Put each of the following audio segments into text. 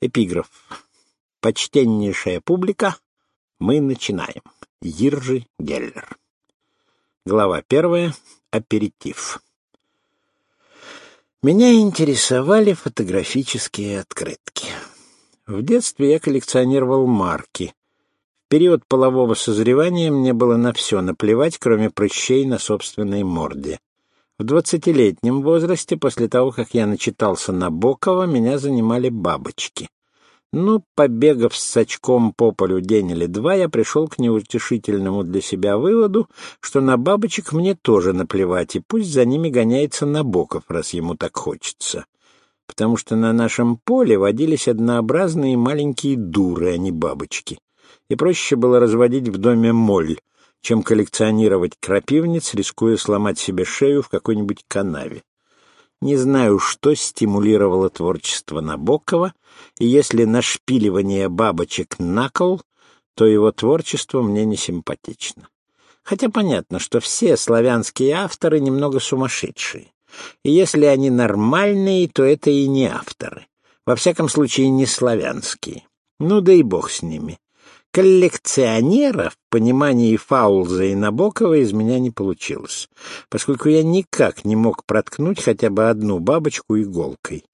Эпиграф. Почтеннейшая публика, мы начинаем. Иржи Геллер. Глава первая. Аперитив. Меня интересовали фотографические открытки. В детстве я коллекционировал марки. В период полового созревания мне было на все наплевать, кроме прыщей на собственной морде. В двадцатилетнем возрасте, после того, как я начитался Набокова, меня занимали бабочки. Ну, побегав с очком по полю день или два, я пришел к неутешительному для себя выводу, что на бабочек мне тоже наплевать, и пусть за ними гоняется Набоков, раз ему так хочется. Потому что на нашем поле водились однообразные маленькие дуры, а не бабочки. И проще было разводить в доме моль, чем коллекционировать крапивниц, рискуя сломать себе шею в какой-нибудь канаве. Не знаю, что стимулировало творчество Набокова, и если нашпиливание бабочек на кол, то его творчество мне не симпатично. Хотя понятно, что все славянские авторы немного сумасшедшие. И если они нормальные, то это и не авторы. Во всяком случае, не славянские. Ну да и бог с ними. Коллекционера в понимании Фаулза и Набокова из меня не получилось, поскольку я никак не мог проткнуть хотя бы одну бабочку иголкой.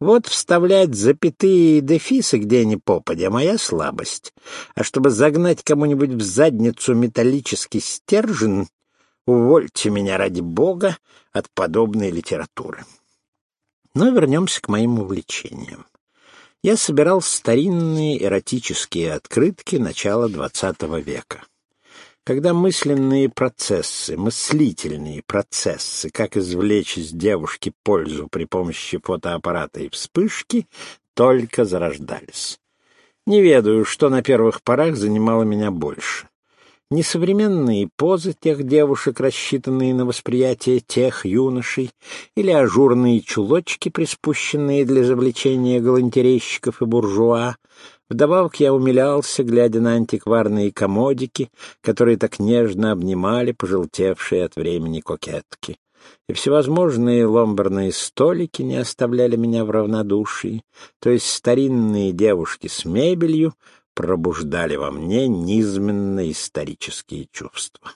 Вот вставлять запятые и дефисы где ни попадя — моя слабость. А чтобы загнать кому-нибудь в задницу металлический стержень, увольте меня ради бога от подобной литературы. Но вернемся к моим увлечениям я собирал старинные эротические открытки начала XX века. Когда мысленные процессы, мыслительные процессы, как извлечь из девушки пользу при помощи фотоаппарата и вспышки, только зарождались. Не ведаю, что на первых порах занимало меня больше несовременные позы тех девушек, рассчитанные на восприятие тех юношей, или ажурные чулочки, приспущенные для завлечения галантерейщиков и буржуа. Вдобавок я умилялся, глядя на антикварные комодики, которые так нежно обнимали пожелтевшие от времени кокетки. И всевозможные ломберные столики не оставляли меня в равнодушии, то есть старинные девушки с мебелью, пробуждали во мне низменно-исторические чувства.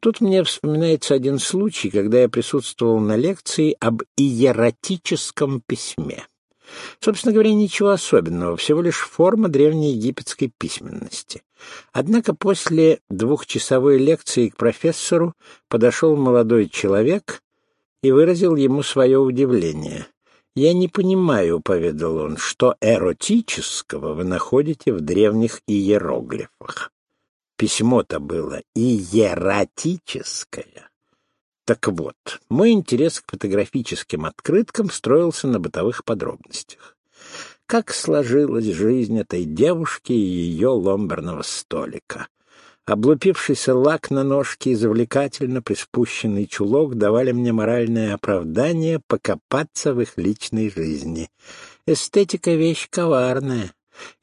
Тут мне вспоминается один случай, когда я присутствовал на лекции об иератическом письме. Собственно говоря, ничего особенного, всего лишь форма древнеегипетской письменности. Однако после двухчасовой лекции к профессору подошел молодой человек и выразил ему свое удивление. «Я не понимаю», — поведал он, — «что эротического вы находите в древних иероглифах. Письмо-то было иератическое». Так вот, мой интерес к фотографическим открыткам строился на бытовых подробностях. Как сложилась жизнь этой девушки и ее ломберного столика. Облупившийся лак на ножке и завлекательно приспущенный чулок давали мне моральное оправдание покопаться в их личной жизни. Эстетика — вещь коварная.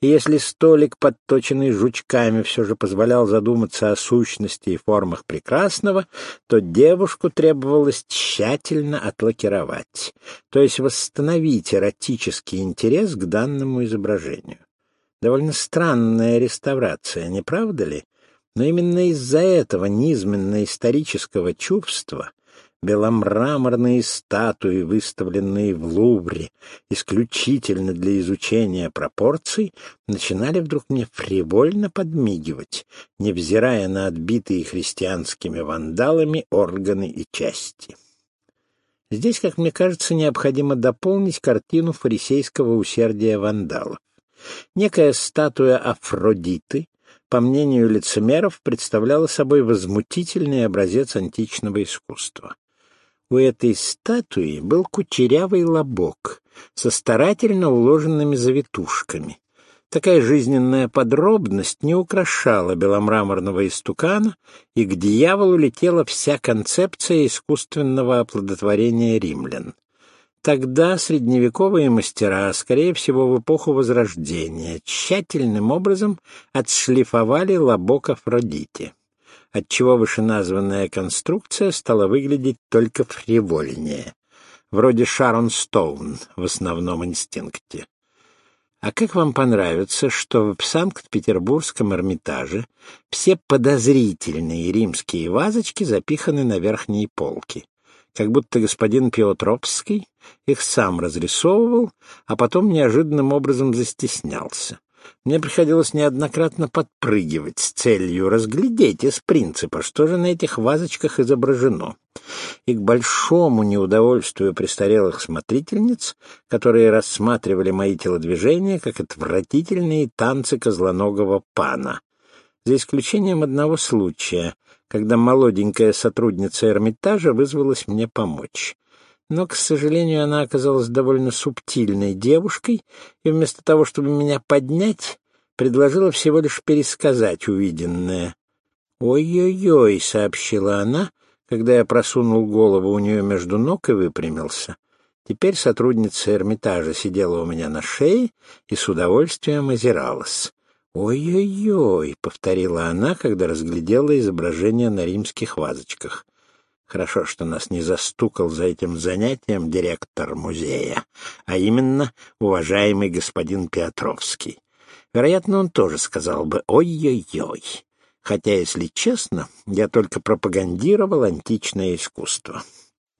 И если столик, подточенный жучками, все же позволял задуматься о сущности и формах прекрасного, то девушку требовалось тщательно отлакировать, то есть восстановить эротический интерес к данному изображению. Довольно странная реставрация, не правда ли? Но именно из-за этого низменно-исторического чувства беломраморные статуи, выставленные в Лувре исключительно для изучения пропорций, начинали вдруг мне фривольно подмигивать, невзирая на отбитые христианскими вандалами органы и части. Здесь, как мне кажется, необходимо дополнить картину фарисейского усердия вандалов. Некая статуя Афродиты по мнению лицемеров, представляла собой возмутительный образец античного искусства. У этой статуи был кучерявый лобок со старательно уложенными завитушками. Такая жизненная подробность не украшала беломраморного истукана, и к дьяволу летела вся концепция искусственного оплодотворения римлян. Тогда средневековые мастера, скорее всего, в эпоху Возрождения, тщательным образом отшлифовали лобок Афродите, отчего вышеназванная конструкция стала выглядеть только фривольнее, вроде Шарон Стоун в основном инстинкте. А как вам понравится, что в Санкт-Петербургском Эрмитаже все подозрительные римские вазочки запиханы на верхние полки? Как будто господин Пиотропский их сам разрисовывал, а потом неожиданным образом застеснялся. Мне приходилось неоднократно подпрыгивать с целью разглядеть из принципа, что же на этих вазочках изображено. И к большому неудовольствию престарелых смотрительниц, которые рассматривали мои телодвижения как отвратительные танцы козлоногого пана. За исключением одного случая, когда молоденькая сотрудница Эрмитажа вызвалась мне помочь но, к сожалению, она оказалась довольно субтильной девушкой, и вместо того, чтобы меня поднять, предложила всего лишь пересказать увиденное. «Ой-ой-ой», — сообщила она, когда я просунул голову у нее между ног и выпрямился. Теперь сотрудница Эрмитажа сидела у меня на шее и с удовольствием озиралась. «Ой-ой-ой», — повторила она, когда разглядела изображение на римских вазочках. Хорошо, что нас не застукал за этим занятием директор музея, а именно уважаемый господин Петровский. Вероятно, он тоже сказал бы «Ой-ой-ой». Хотя, если честно, я только пропагандировал античное искусство.